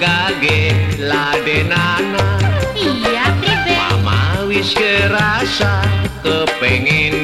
Gage, ladenana iya bebe mama wis kerasa kepengen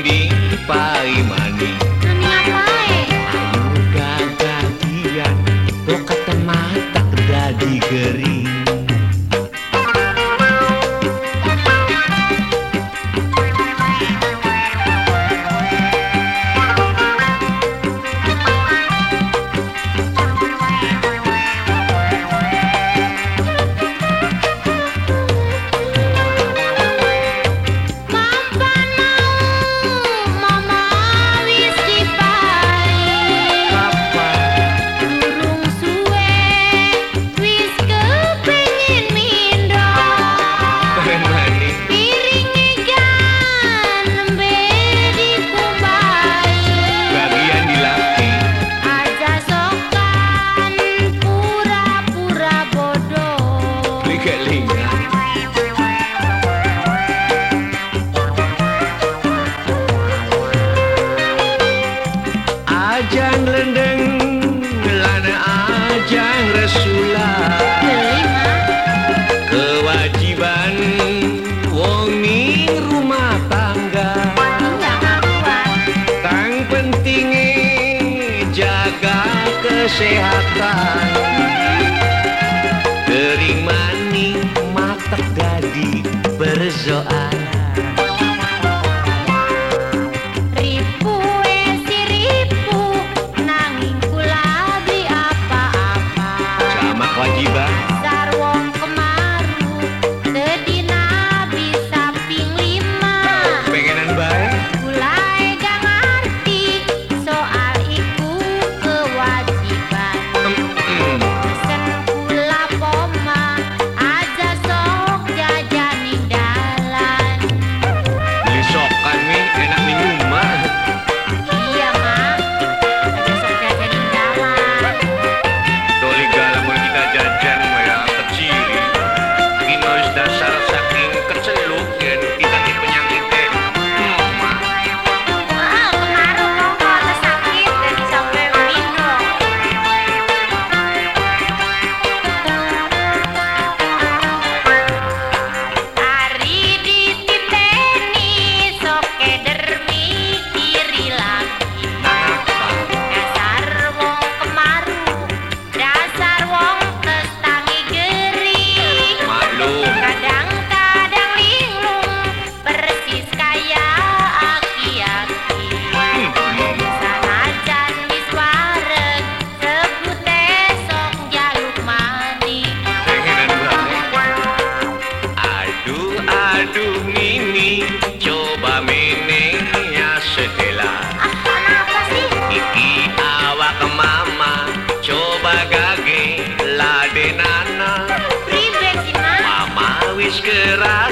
você, rapaz.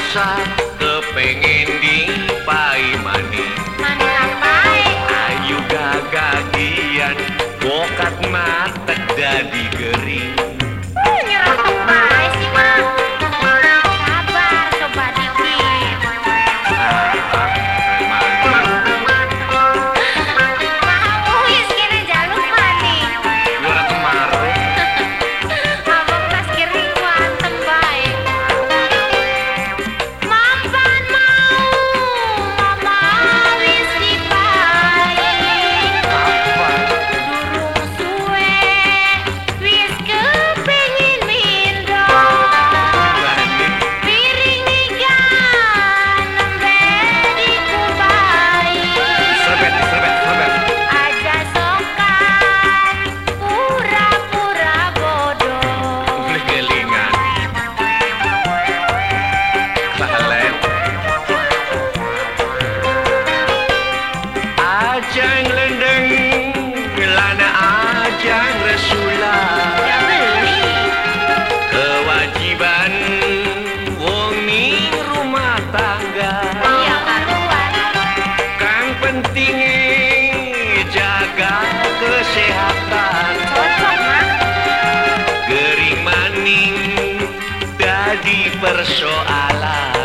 rasa kepengin dingin ajang lendeng Gelana ajang Rasulullah Kewajiban wong rumah tangga. Iya karuan Kang pentingnya jaga kesehatan. Gering maning jadi persoalan.